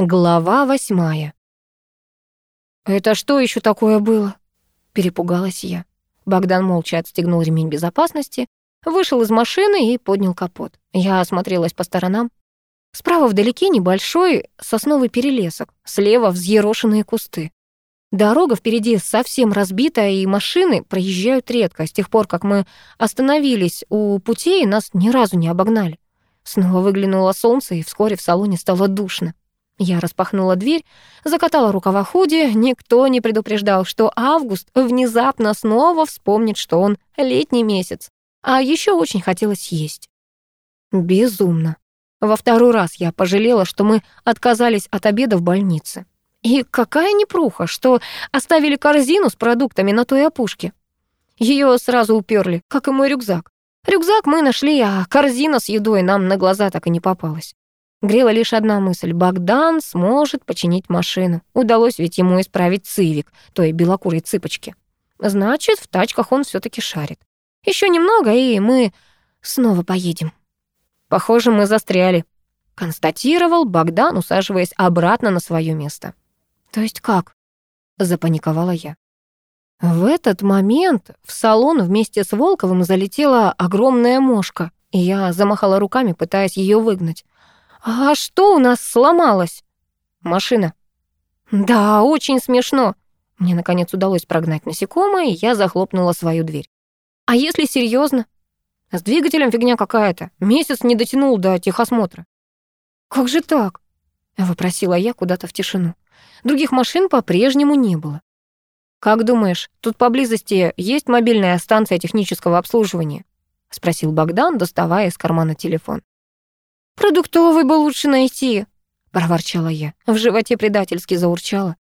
Глава восьмая. «Это что еще такое было?» — перепугалась я. Богдан молча отстегнул ремень безопасности, вышел из машины и поднял капот. Я осмотрелась по сторонам. Справа вдалеке небольшой сосновый перелесок, слева взъерошенные кусты. Дорога впереди совсем разбита, и машины проезжают редко. С тех пор, как мы остановились у путей, нас ни разу не обогнали. Снова выглянуло солнце, и вскоре в салоне стало душно. Я распахнула дверь, закатала рукава худи. Никто не предупреждал, что август внезапно снова вспомнит, что он летний месяц. А еще очень хотелось есть. Безумно. Во второй раз я пожалела, что мы отказались от обеда в больнице. И какая непруха, что оставили корзину с продуктами на той опушке. Ее сразу уперли, как и мой рюкзак. Рюкзак мы нашли, а корзина с едой нам на глаза так и не попалась. Грела лишь одна мысль — Богдан сможет починить машину. Удалось ведь ему исправить цивик, той белокурой цыпочки. Значит, в тачках он все таки шарит. Еще немного, и мы снова поедем. Похоже, мы застряли, — констатировал Богдан, усаживаясь обратно на свое место. То есть как? — запаниковала я. В этот момент в салон вместе с Волковым залетела огромная мошка, и я замахала руками, пытаясь ее выгнать. «А что у нас сломалось?» «Машина». «Да, очень смешно». Мне, наконец, удалось прогнать насекомое, и я захлопнула свою дверь. «А если серьезно? С двигателем фигня какая-то. Месяц не дотянул до техосмотра». «Как же так?» — вопросила я куда-то в тишину. Других машин по-прежнему не было. «Как думаешь, тут поблизости есть мобильная станция технического обслуживания?» — спросил Богдан, доставая из кармана телефон. «Продуктовый бы лучше найти», — проворчала я. В животе предательски заурчало.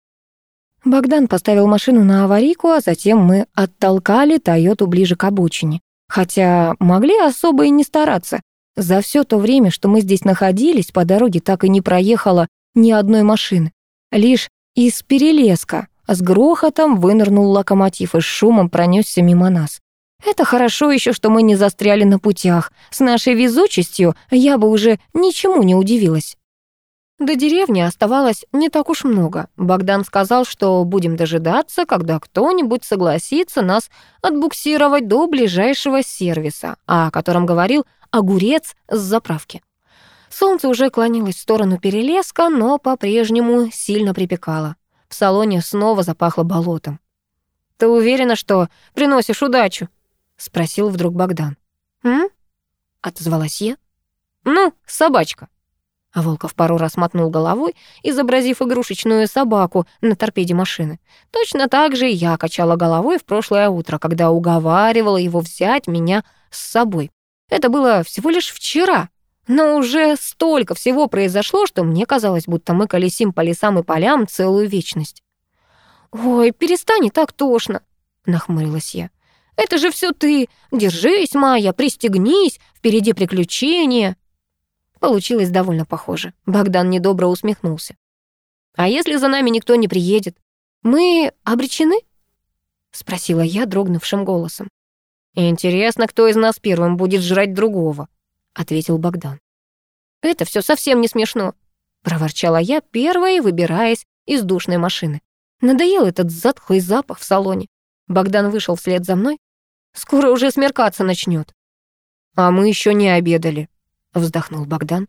Богдан поставил машину на аварийку, а затем мы оттолкали «Тойоту» ближе к обочине. Хотя могли особо и не стараться. За все то время, что мы здесь находились, по дороге так и не проехала ни одной машины. Лишь из перелеска с грохотом вынырнул локомотив и с шумом пронесся мимо нас. Это хорошо еще, что мы не застряли на путях. С нашей везучестью я бы уже ничему не удивилась. До деревни оставалось не так уж много. Богдан сказал, что будем дожидаться, когда кто-нибудь согласится нас отбуксировать до ближайшего сервиса, о котором говорил огурец с заправки. Солнце уже клонилось в сторону перелеска, но по-прежнему сильно припекало. В салоне снова запахло болотом. «Ты уверена, что приносишь удачу?» — спросил вдруг Богдан. «М?» — отозвалась я. «Ну, собачка». А Волков пару раз мотнул головой, изобразив игрушечную собаку на торпеде машины. Точно так же я качала головой в прошлое утро, когда уговаривала его взять меня с собой. Это было всего лишь вчера, но уже столько всего произошло, что мне казалось, будто мы колесим по лесам и полям целую вечность. «Ой, перестань, так тошно!» — нахмурилась я. Это же все ты! Держись, Майя, пристегнись! Впереди приключения!» Получилось довольно похоже. Богдан недобро усмехнулся. «А если за нами никто не приедет? Мы обречены?» — спросила я дрогнувшим голосом. «Интересно, кто из нас первым будет жрать другого?» — ответил Богдан. «Это все совсем не смешно», — проворчала я, первая выбираясь из душной машины. Надоел этот затхлый запах в салоне. Богдан вышел вслед за мной, Скоро уже смеркаться начнет. А мы еще не обедали, вздохнул Богдан.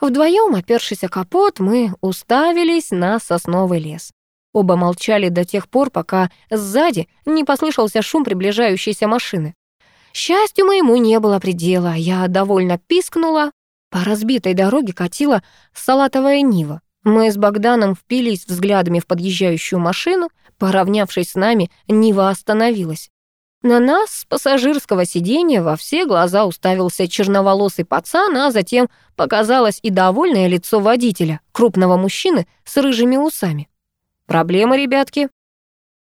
Вдвоем, опершись о капот, мы уставились на сосновый лес. Оба молчали до тех пор, пока сзади не послышался шум приближающейся машины. Счастью моему не было предела, я довольно пискнула. По разбитой дороге катила салатовая нива. Мы с Богданом впились взглядами в подъезжающую машину. Поравнявшись с нами, Нива остановилась. На нас с пассажирского сиденья во все глаза уставился черноволосый пацан, а затем показалось и довольное лицо водителя, крупного мужчины с рыжими усами. «Проблемы, ребятки?»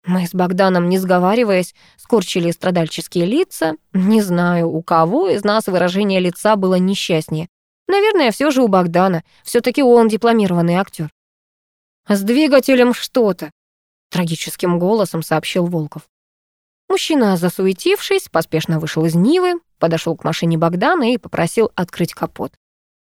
Мы с Богданом, не сговариваясь, скорчили страдальческие лица. Не знаю, у кого из нас выражение лица было несчастнее. Наверное, все же у Богдана. все таки он дипломированный актер. «С двигателем что-то», — трагическим голосом сообщил Волков. Мужчина, засуетившись, поспешно вышел из Нивы, подошел к машине Богдана и попросил открыть капот.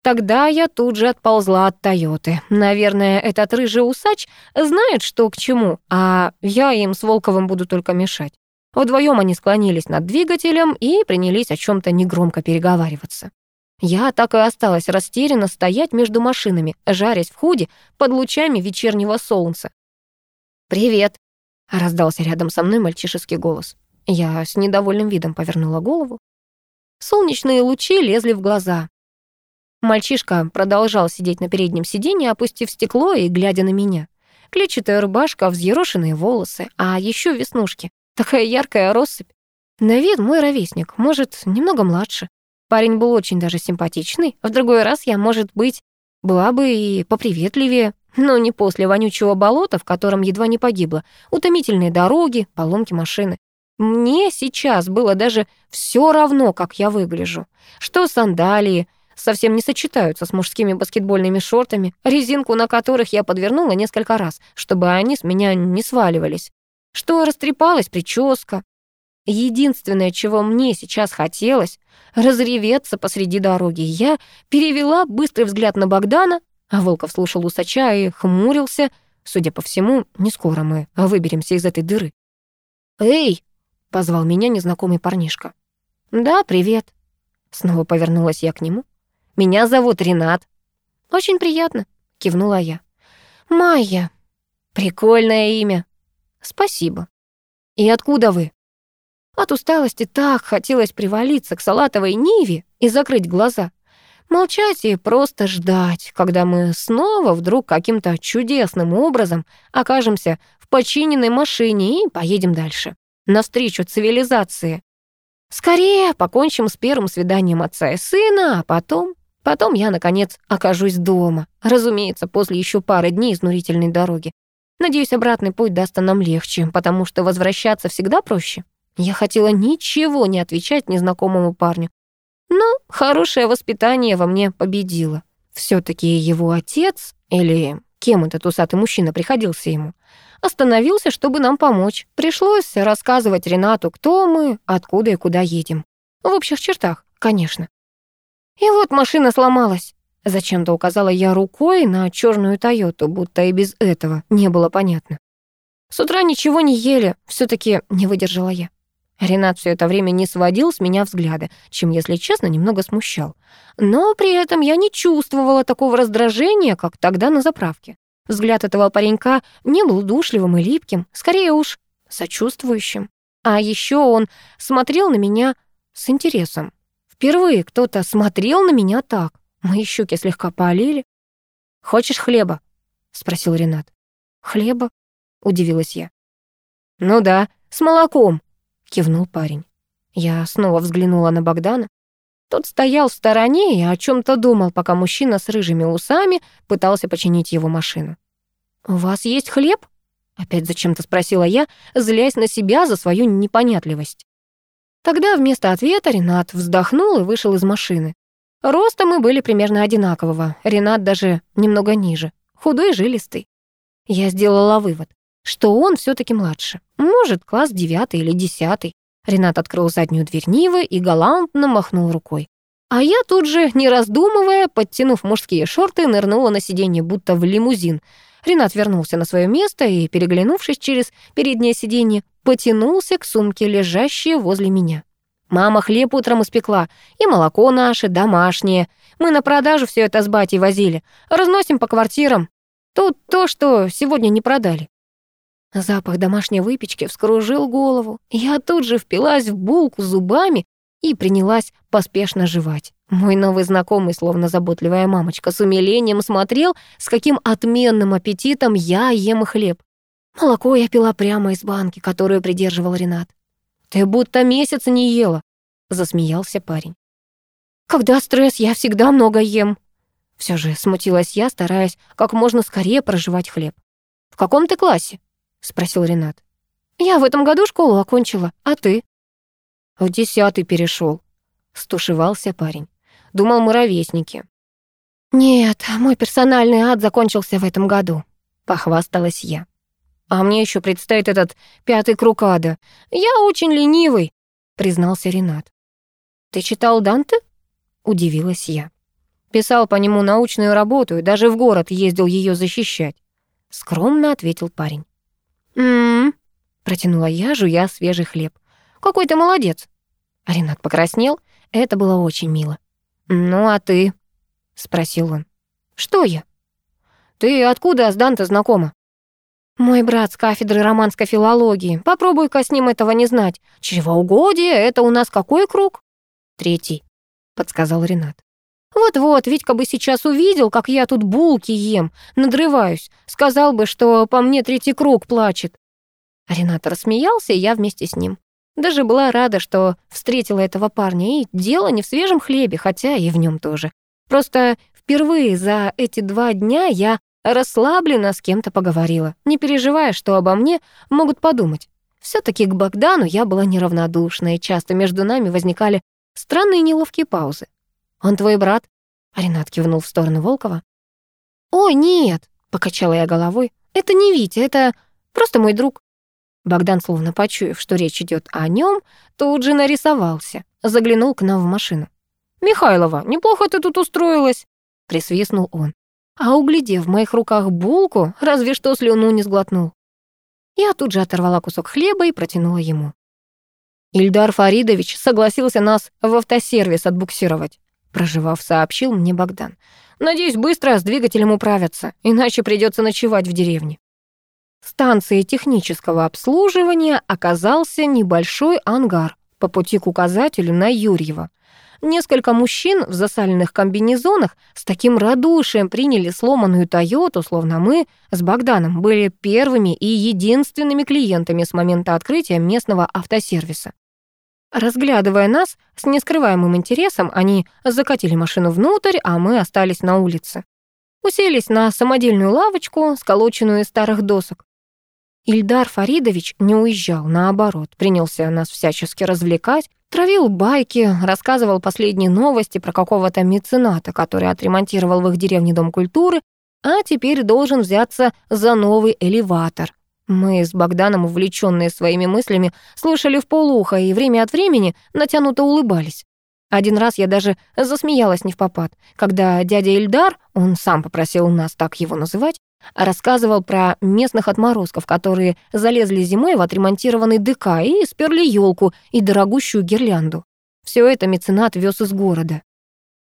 Тогда я тут же отползла от Тойоты. Наверное, этот рыжий усач знает, что к чему, а я им с Волковым буду только мешать. Вдвоем они склонились над двигателем и принялись о чем то негромко переговариваться. Я так и осталась растерянно стоять между машинами, жарясь в худе под лучами вечернего солнца. «Привет», Раздался рядом со мной мальчишеский голос. Я с недовольным видом повернула голову. Солнечные лучи лезли в глаза. Мальчишка продолжал сидеть на переднем сиденье, опустив стекло и глядя на меня. Клетчатая рубашка, взъерошенные волосы, а еще веснушки. Такая яркая россыпь. На вид мой ровесник, может, немного младше. Парень был очень даже симпатичный. А в другой раз я, может быть, была бы и поприветливее. Но не после вонючего болота, в котором едва не погибла, утомительные дороги, поломки машины. Мне сейчас было даже все равно, как я выгляжу. Что сандалии совсем не сочетаются с мужскими баскетбольными шортами, резинку на которых я подвернула несколько раз, чтобы они с меня не сваливались. Что растрепалась прическа. Единственное, чего мне сейчас хотелось, разреветься посреди дороги. Я перевела быстрый взгляд на Богдана, а Волков слушал усача и хмурился. Судя по всему, не скоро мы выберемся из этой дыры. «Эй!» — позвал меня незнакомый парнишка. «Да, привет». Снова повернулась я к нему. «Меня зовут Ренат». «Очень приятно», — кивнула я. «Майя. Прикольное имя». «Спасибо». «И откуда вы?» От усталости так хотелось привалиться к салатовой ниве и закрыть глаза. Молчать и просто ждать, когда мы снова вдруг каким-то чудесным образом окажемся в починенной машине и поедем дальше, навстречу цивилизации. Скорее покончим с первым свиданием отца и сына, а потом... Потом я, наконец, окажусь дома. Разумеется, после еще пары дней изнурительной дороги. Надеюсь, обратный путь даст нам легче, потому что возвращаться всегда проще. Я хотела ничего не отвечать незнакомому парню, ну, хорошее воспитание во мне победило. Все-таки его отец, или кем этот усатый мужчина приходился ему, остановился, чтобы нам помочь. Пришлось рассказывать Ренату, кто мы, откуда и куда едем. В общих чертах, конечно. И вот машина сломалась. Зачем-то указала я рукой на черную Тойоту, будто и без этого не было понятно. С утра ничего не ели, все таки не выдержала я. Ренат все это время не сводил с меня взгляда, чем, если честно, немного смущал. Но при этом я не чувствовала такого раздражения, как тогда на заправке. Взгляд этого паренька не был душливым и липким, скорее уж сочувствующим. А еще он смотрел на меня с интересом. Впервые кто-то смотрел на меня так. Мои щуки слегка полили. «Хочешь хлеба?» — спросил Ренат. «Хлеба?» — удивилась я. «Ну да, с молоком», кивнул парень. Я снова взглянула на Богдана. Тот стоял в стороне и о чем то думал, пока мужчина с рыжими усами пытался починить его машину. «У вас есть хлеб?» Опять зачем-то спросила я, злясь на себя за свою непонятливость. Тогда вместо ответа Ренат вздохнул и вышел из машины. Ростом мы были примерно одинакового, Ренат даже немного ниже, худой жилистый. Я сделала вывод что он все-таки младше. Может, класс девятый или десятый. Ренат открыл заднюю дверь Нивы и галантно махнул рукой. А я тут же, не раздумывая, подтянув мужские шорты, нырнула на сиденье, будто в лимузин. Ренат вернулся на свое место и, переглянувшись через переднее сиденье, потянулся к сумке, лежащей возле меня. Мама хлеб утром испекла, и молоко наше, домашнее. Мы на продажу все это с батей возили. Разносим по квартирам. Тут то, что сегодня не продали. Запах домашней выпечки вскружил голову. Я тут же впилась в булку зубами и принялась поспешно жевать. Мой новый знакомый, словно заботливая мамочка, с умилением смотрел, с каким отменным аппетитом я ем хлеб. Молоко я пила прямо из банки, которую придерживал Ренат. «Ты будто месяц не ела», — засмеялся парень. «Когда стресс, я всегда много ем». Все же смутилась я, стараясь как можно скорее проживать хлеб. «В каком ты классе?» — спросил Ренат. «Я в этом году школу окончила, а ты?» «В десятый перешел, стушевался парень. «Думал, мы ровесники». «Нет, мой персональный ад закончился в этом году», — похвасталась я. «А мне еще предстоит этот пятый круг ада. Я очень ленивый», — признался Ренат. «Ты читал Данте?» — удивилась я. «Писал по нему научную работу и даже в город ездил ее защищать», — скромно ответил парень. Протянула я, жуя свежий хлеб. «Какой ты молодец!» Ренат покраснел. Это было очень мило. «Ну а ты?» — спросил он. «Что я?» «Ты откуда с Данте знакома?» «Мой брат с кафедры романской филологии. Попробуй-ка с ним этого не знать. Чревоугодие — это у нас какой круг?» «Третий», — подсказал Ренат. «Вот-вот, Витька бы сейчас увидел, как я тут булки ем, надрываюсь. Сказал бы, что по мне третий круг плачет». Ренат рассмеялся, и я вместе с ним. Даже была рада, что встретила этого парня, и дело не в свежем хлебе, хотя и в нем тоже. Просто впервые за эти два дня я расслабленно с кем-то поговорила, не переживая, что обо мне могут подумать. все таки к Богдану я была неравнодушна, и часто между нами возникали странные неловкие паузы. Он твой брат?» Ренат кивнул в сторону Волкова. «Ой, нет!» — покачала я головой. «Это не Витя, это просто мой друг». Богдан, словно почуяв, что речь идет о нем, тут же нарисовался, заглянул к нам в машину. «Михайлова, неплохо ты тут устроилась!» — присвистнул он. А углядев в моих руках булку, разве что слюну не сглотнул. Я тут же оторвала кусок хлеба и протянула ему. Ильдар Фаридович согласился нас в автосервис отбуксировать. Проживав, сообщил мне Богдан. «Надеюсь, быстро с двигателем управятся, иначе придется ночевать в деревне». Станцией технического обслуживания оказался небольшой ангар по пути к указателю на Юрьева. Несколько мужчин в засаленных комбинезонах с таким радушием приняли сломанную «Тойоту», словно мы с Богданом были первыми и единственными клиентами с момента открытия местного автосервиса. Разглядывая нас с нескрываемым интересом, они закатили машину внутрь, а мы остались на улице. Уселись на самодельную лавочку, сколоченную из старых досок. Ильдар Фаридович не уезжал, наоборот, принялся нас всячески развлекать, травил байки, рассказывал последние новости про какого-то мецената, который отремонтировал в их деревне Дом культуры, а теперь должен взяться за новый элеватор — мы с Богданом, увлеченные своими мыслями, слушали в полухо и время от времени натянуто улыбались. Один раз я даже засмеялась не в попад, когда дядя Ильдар, он сам попросил нас так его называть, рассказывал про местных отморозков, которые залезли зимой в отремонтированный ДК и сперли елку и дорогущую гирлянду. Все это меценат вез из города.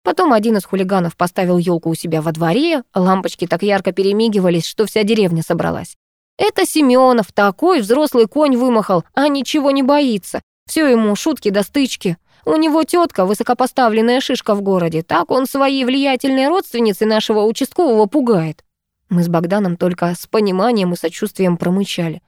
Потом один из хулиганов поставил елку у себя во дворе, лампочки так ярко перемигивались, что вся деревня собралась. Это Семенов такой взрослый конь вымахал, а ничего не боится. Все ему шутки до стычки. У него тетка, высокопоставленная шишка в городе. Так он своей влиятельной родственницы нашего участкового пугает. Мы с Богданом только с пониманием и сочувствием промычали.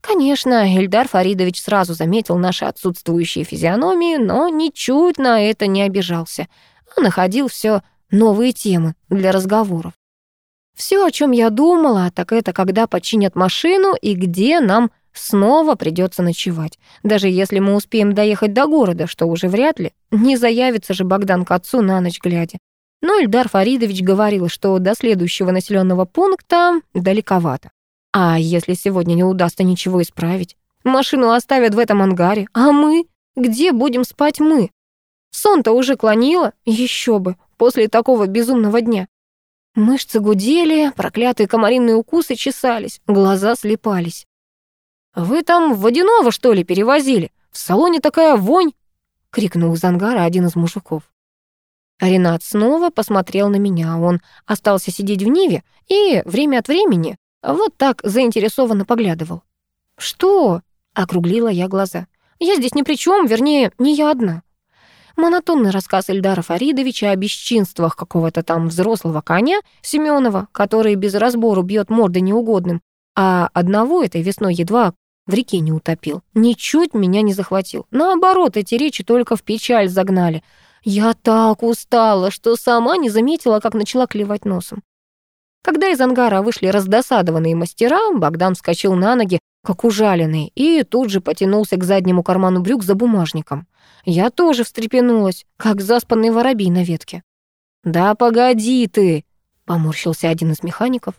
Конечно, Эльдар Фаридович сразу заметил наши отсутствующие физиономии, но ничуть на это не обижался. Он находил все новые темы для разговоров. Все, о чем я думала, так это когда починят машину и где нам снова придется ночевать. Даже если мы успеем доехать до города, что уже вряд ли, не заявится же Богдан к отцу на ночь глядя. Но Ильдар Фаридович говорил, что до следующего населенного пункта далековато. А если сегодня не удастся ничего исправить? Машину оставят в этом ангаре. А мы? Где будем спать мы? Сон-то уже клонило? Еще бы, после такого безумного дня. Мышцы гудели, проклятые комариные укусы чесались, глаза слепались. «Вы там водяного, что ли, перевозили? В салоне такая вонь!» — крикнул из ангара один из мужиков. Ренат снова посмотрел на меня. Он остался сидеть в Ниве и время от времени вот так заинтересованно поглядывал. «Что?» — округлила я глаза. «Я здесь ни при чем, вернее, не я одна» монотонный рассказ Эльдара Фаридовича о бесчинствах какого-то там взрослого коня Семенова, который без разбору бьет морды неугодным, а одного этой весной едва в реке не утопил. Ничуть меня не захватил. Наоборот, эти речи только в печаль загнали. Я так устала, что сама не заметила, как начала клевать носом. Когда из ангара вышли раздосадованные мастера, Богдан вскочил на ноги, как ужаленный, и тут же потянулся к заднему карману брюк за бумажником. Я тоже встрепенулась, как заспанный воробей на ветке. «Да погоди ты!» — поморщился один из механиков.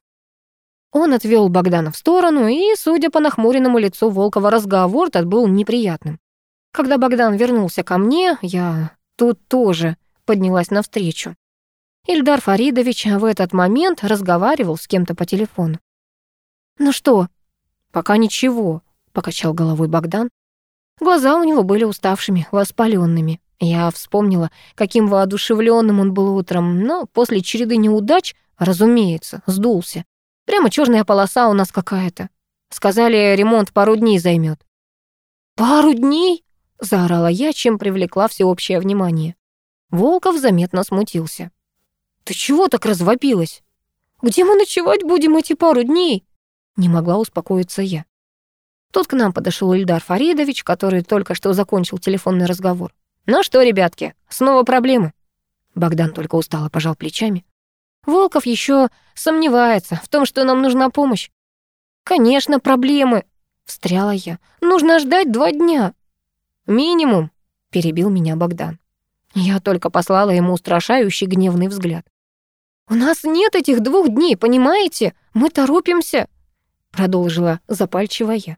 Он отвел Богдана в сторону, и, судя по нахмуренному лицу Волкова, разговор тот был неприятным. Когда Богдан вернулся ко мне, я тут тоже поднялась навстречу. Ильдар Фаридович в этот момент разговаривал с кем-то по телефону. «Ну что, «Пока ничего», — покачал головой Богдан. Глаза у него были уставшими, воспаленными. Я вспомнила, каким воодушевленным он был утром, но после череды неудач, разумеется, сдулся. Прямо черная полоса у нас какая-то. Сказали, ремонт пару дней займет. «Пару дней?» — заорала я, чем привлекла всеобщее внимание. Волков заметно смутился. «Ты чего так развопилась? Где мы ночевать будем эти пару дней?» Не могла успокоиться я. Тут к нам подошел Ильдар Фаридович, который только что закончил телефонный разговор. «Ну что, ребятки, снова проблемы?» Богдан только устало пожал плечами. «Волков еще сомневается в том, что нам нужна помощь». «Конечно, проблемы!» — встряла я. «Нужно ждать два дня». «Минимум», — перебил меня Богдан. Я только послала ему устрашающий гневный взгляд. «У нас нет этих двух дней, понимаете? Мы торопимся!» продолжила запальчивая.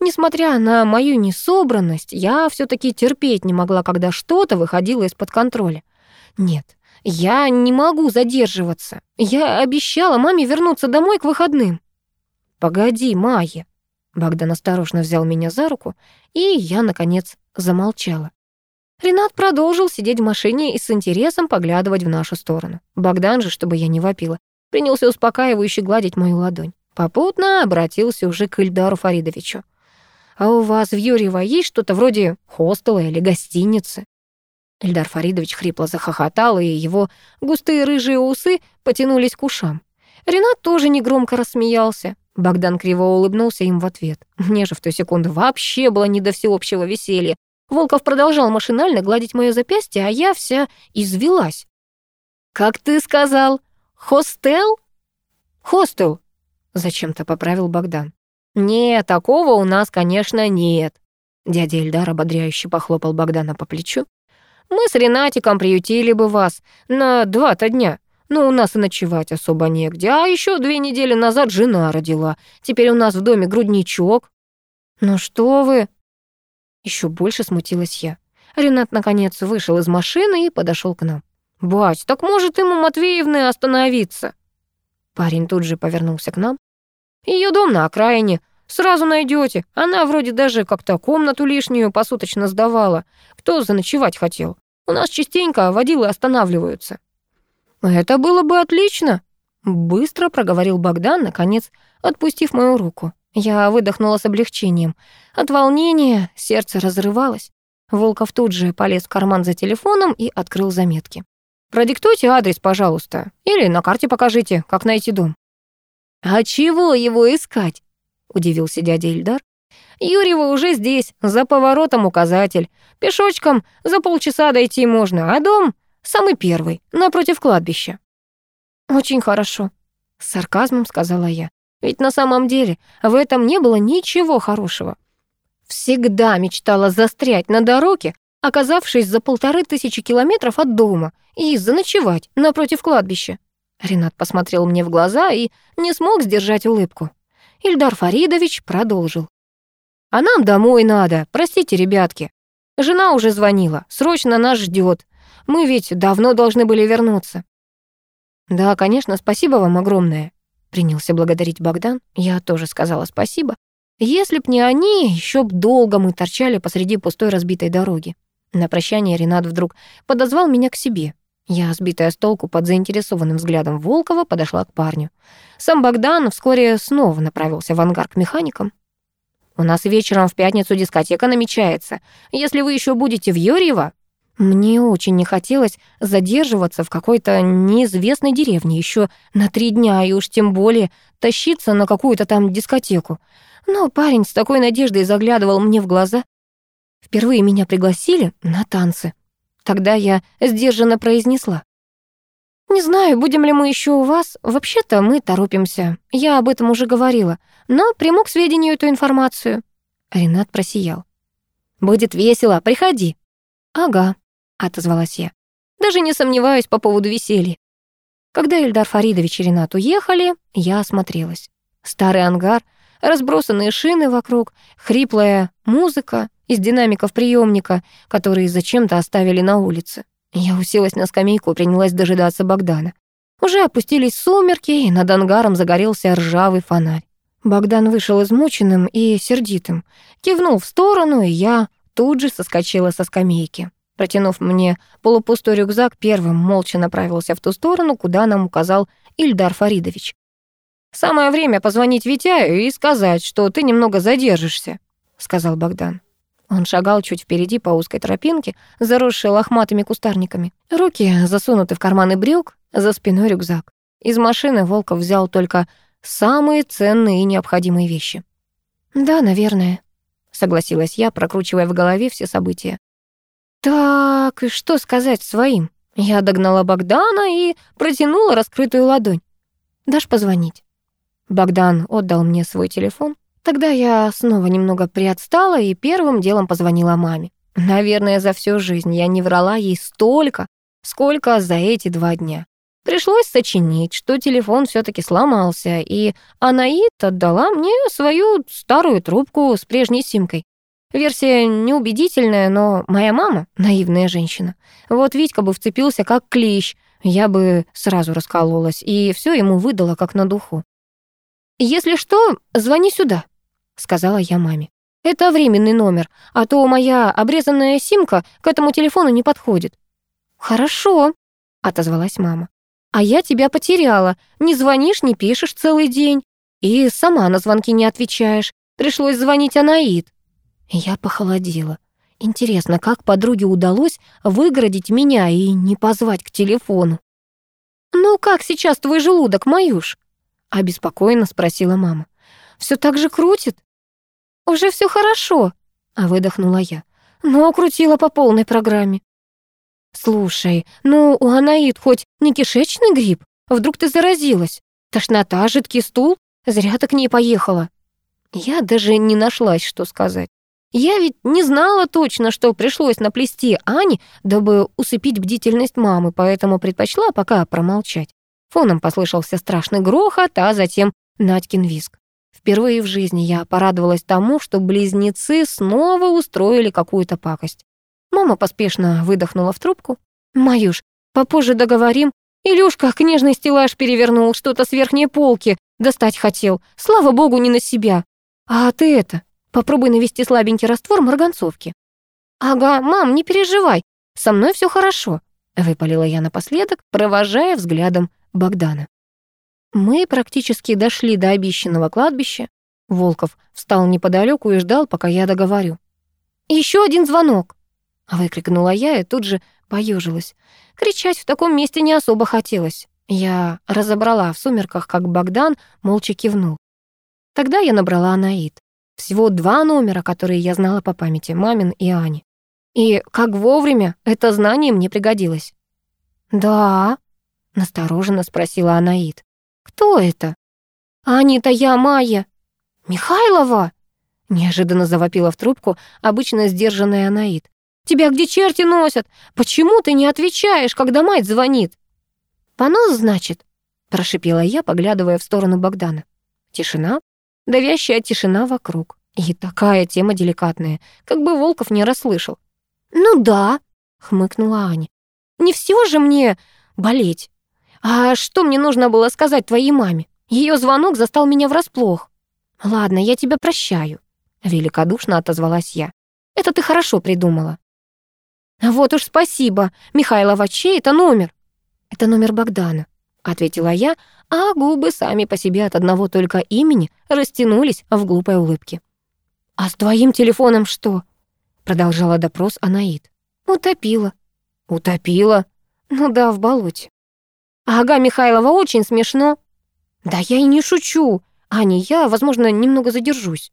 Несмотря на мою несобранность, я все-таки терпеть не могла, когда что-то выходило из-под контроля. Нет, я не могу задерживаться. Я обещала маме вернуться домой к выходным. «Погоди, Майя!» Богдан осторожно взял меня за руку, и я, наконец, замолчала. Ренат продолжил сидеть в машине и с интересом поглядывать в нашу сторону. Богдан же, чтобы я не вопила, принялся успокаивающе гладить мою ладонь. Попутно обратился уже к Ильдару Фаридовичу. «А у вас в Юрьево есть что-то вроде хостела или гостиницы?» Эльдар Фаридович хрипло захохотал, и его густые рыжие усы потянулись к ушам. Ренат тоже негромко рассмеялся. Богдан криво улыбнулся им в ответ. Мне же в ту секунду вообще было не до всеобщего веселья. Волков продолжал машинально гладить мое запястье, а я вся извелась. «Как ты сказал? Хостел?» «Хостел», Зачем-то поправил Богдан. «Нет, такого у нас, конечно, нет», — дядя Эльдар ободряюще похлопал Богдана по плечу. «Мы с Ренатиком приютили бы вас на два-то дня, но у нас и ночевать особо негде, а еще две недели назад жена родила, теперь у нас в доме грудничок». «Ну что вы?» Еще больше смутилась я. Ренат, наконец, вышел из машины и подошел к нам. «Бать, так может ему Матвеевны остановиться?» Парень тут же повернулся к нам. Ее дом на окраине. Сразу найдете. Она вроде даже как-то комнату лишнюю посуточно сдавала. Кто заночевать хотел? У нас частенько водилы останавливаются». «Это было бы отлично», — быстро проговорил Богдан, наконец, отпустив мою руку. Я выдохнула с облегчением. От волнения сердце разрывалось. Волков тут же полез в карман за телефоном и открыл заметки. «Продиктуйте адрес, пожалуйста, или на карте покажите, как найти дом». «А чего его искать?» — удивился дядя Ильдар. «Юрьева уже здесь, за поворотом указатель. Пешочком за полчаса дойти можно, а дом самый первый, напротив кладбища». «Очень хорошо», — с сарказмом сказала я. «Ведь на самом деле в этом не было ничего хорошего. Всегда мечтала застрять на дороге, оказавшись за полторы тысячи километров от дома, и заночевать напротив кладбища. Ренат посмотрел мне в глаза и не смог сдержать улыбку. Ильдар Фаридович продолжил. «А нам домой надо. Простите, ребятки. Жена уже звонила. Срочно нас ждет. Мы ведь давно должны были вернуться». «Да, конечно, спасибо вам огромное», — принялся благодарить Богдан. Я тоже сказала спасибо. Если б не они, еще б долго мы торчали посреди пустой разбитой дороги. На прощание Ренат вдруг подозвал меня к себе. Я, сбитая с толку под заинтересованным взглядом Волкова, подошла к парню. Сам Богдан вскоре снова направился в ангар к механикам. «У нас вечером в пятницу дискотека намечается. Если вы еще будете в Юрьево...» Мне очень не хотелось задерживаться в какой-то неизвестной деревне еще на три дня и уж тем более тащиться на какую-то там дискотеку. Но парень с такой надеждой заглядывал мне в глаза. Впервые меня пригласили на танцы. Тогда я сдержанно произнесла. «Не знаю, будем ли мы еще у вас. Вообще-то мы торопимся. Я об этом уже говорила. Но приму к сведению эту информацию». Ренат просиял. «Будет весело, приходи». «Ага», — отозвалась я. «Даже не сомневаюсь по поводу веселья». Когда Эльдар Фаридович и Ренат уехали, я осмотрелась. Старый ангар, разбросанные шины вокруг, хриплая музыка, из динамиков приемника, которые зачем-то оставили на улице. Я уселась на скамейку и принялась дожидаться Богдана. Уже опустились сумерки, и над ангаром загорелся ржавый фонарь. Богдан вышел измученным и сердитым, кивнул в сторону, и я тут же соскочила со скамейки. Протянув мне полупустой рюкзак, первым молча направился в ту сторону, куда нам указал Ильдар Фаридович. «Самое время позвонить Витяю и сказать, что ты немного задержишься», — сказал Богдан. Он шагал чуть впереди по узкой тропинке, заросшей лохматыми кустарниками. Руки засунуты в карманы брюк, за спиной рюкзак. Из машины Волков взял только самые ценные и необходимые вещи. «Да, наверное», — согласилась я, прокручивая в голове все события. «Так, и что сказать своим?» Я догнала Богдана и протянула раскрытую ладонь. «Дашь позвонить?» Богдан отдал мне свой телефон. Тогда я снова немного приотстала и первым делом позвонила маме. Наверное, за всю жизнь я не врала ей столько, сколько за эти два дня. Пришлось сочинить, что телефон все таки сломался, и Анаит отдала мне свою старую трубку с прежней симкой. Версия неубедительная, но моя мама — наивная женщина. Вот Витька бы вцепился как клещ, я бы сразу раскололась, и все ему выдала как на духу. «Если что, звони сюда», — сказала я маме. «Это временный номер, а то моя обрезанная симка к этому телефону не подходит». «Хорошо», — отозвалась мама. «А я тебя потеряла. Не звонишь, не пишешь целый день. И сама на звонки не отвечаешь. Пришлось звонить Анаид». Я похолодела. Интересно, как подруге удалось выгородить меня и не позвать к телефону? «Ну как сейчас твой желудок, Маюш?» — обеспокоенно спросила мама. «Все так же крутит?» «Уже все хорошо», а — выдохнула я, ну, но крутила по полной программе. «Слушай, ну у Анаид хоть не кишечный грипп? Вдруг ты заразилась? Тошнота, жидкий стул? Зря ты к ней поехала». Я даже не нашлась, что сказать. Я ведь не знала точно, что пришлось наплести Ане, дабы усыпить бдительность мамы, поэтому предпочла пока промолчать. Фоном послышался страшный грохот, а затем Надькин виск. Впервые в жизни я порадовалась тому, что близнецы снова устроили какую-то пакость. Мама поспешно выдохнула в трубку. «Маюш, попозже договорим. Илюшка книжный стеллаж перевернул, что-то с верхней полки достать хотел. Слава богу, не на себя. А ты это, попробуй навести слабенький раствор марганцовки». «Ага, мам, не переживай, со мной все хорошо», — выпалила я напоследок, провожая взглядом Богдана. Мы практически дошли до обещанного кладбища. Волков встал неподалеку и ждал, пока я договорю. Еще один звонок!» Выкрикнула я и тут же поежилась. Кричать в таком месте не особо хотелось. Я разобрала в сумерках, как Богдан молча кивнул. Тогда я набрала Анаид. Всего два номера, которые я знала по памяти, мамин и Ани. И как вовремя это знание мне пригодилось. «Да?» — настороженно спросила Анаид. Кто это? Анита я Майя. Михайлова! Неожиданно завопила в трубку обычно сдержанная Анаид. Тебя где черти носят? Почему ты не отвечаешь, когда мать звонит? Понос, значит? Прошипела я, поглядывая в сторону Богдана. Тишина, давящая тишина вокруг. И такая тема деликатная, как бы Волков не расслышал. «Ну да», — хмыкнула Аня. «Не все же мне болеть. А что мне нужно было сказать твоей маме? Ее звонок застал меня врасплох. Ладно, я тебя прощаю. Великодушно отозвалась я. Это ты хорошо придумала. Вот уж спасибо. Михайлова, чей это номер? Это номер Богдана, ответила я, а губы сами по себе от одного только имени растянулись в глупой улыбке. А с твоим телефоном что? Продолжала допрос Анаид. Утопила. Утопила? Ну да, в болоте. Ага, Михайлова, очень смешно». «Да я и не шучу. Аня, я, возможно, немного задержусь».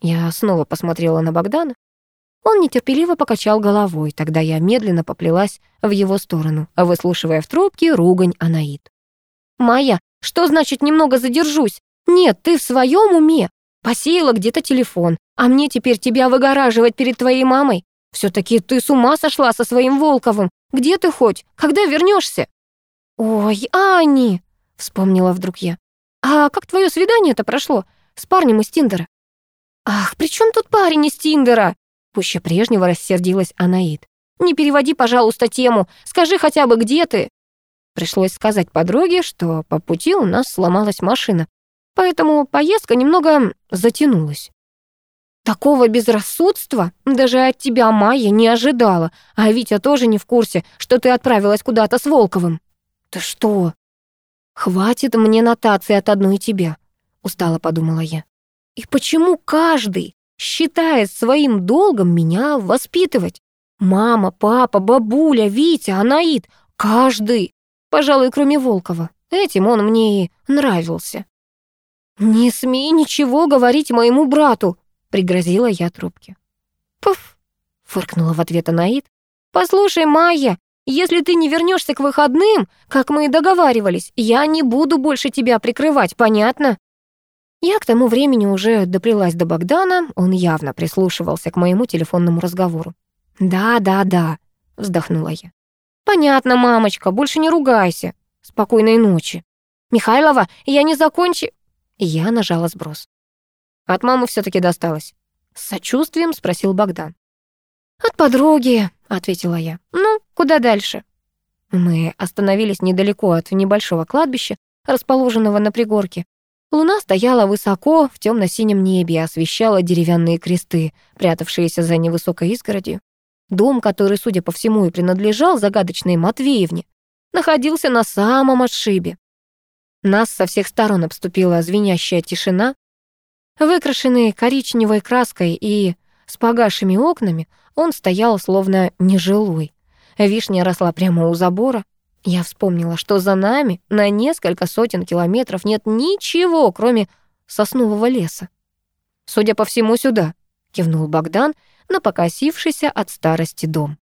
Я снова посмотрела на Богдана. Он нетерпеливо покачал головой, тогда я медленно поплелась в его сторону, выслушивая в трубке ругань Анаид. «Майя, что значит немного задержусь? Нет, ты в своем уме. Посеяла где-то телефон, а мне теперь тебя выгораживать перед твоей мамой? все таки ты с ума сошла со своим Волковым. Где ты хоть? Когда вернешься? «Ой, Ани!» — вспомнила вдруг я. «А как твое свидание-то прошло с парнем из Тиндера?» «Ах, при чем тут парень из Тиндера?» Пуще прежнего рассердилась Анаид. «Не переводи, пожалуйста, тему. Скажи хотя бы, где ты?» Пришлось сказать подруге, что по пути у нас сломалась машина, поэтому поездка немного затянулась. Такого безрассудства даже от тебя, Майя, не ожидала, а Витя тоже не в курсе, что ты отправилась куда-то с Волковым. «Ты что?» «Хватит мне нотации от одной тебя», — устало подумала я. «И почему каждый считает своим долгом меня воспитывать? Мама, папа, бабуля, Витя, Анаит, каждый, пожалуй, кроме Волкова. Этим он мне и нравился». «Не смей ничего говорить моему брату», — пригрозила я трубке. «Пуф!» — фыркнула в ответ Анаит. «Послушай, Майя, если ты не вернешься к выходным, как мы и договаривались, я не буду больше тебя прикрывать, понятно?» Я к тому времени уже доплелась до Богдана, он явно прислушивался к моему телефонному разговору. «Да, да, да», — вздохнула я. «Понятно, мамочка, больше не ругайся. Спокойной ночи. Михайлова, я не закончи...» Я нажала сброс. От мамы все таки досталось. С сочувствием спросил Богдан. «От подруги», — ответила я. Куда дальше? Мы остановились недалеко от небольшого кладбища, расположенного на пригорке. Луна стояла высоко в темно-синем небе и освещала деревянные кресты, прятавшиеся за невысокой изгородью. Дом, который, судя по всему, и принадлежал загадочной Матвеевне, находился на самом отшибе. Нас со всех сторон обступила звенящая тишина. Выкрашенный коричневой краской и с погашими окнами, он стоял словно нежилой. Вишня росла прямо у забора. Я вспомнила, что за нами на несколько сотен километров нет ничего, кроме соснового леса. «Судя по всему, сюда», — кивнул Богдан на покосившийся от старости дом.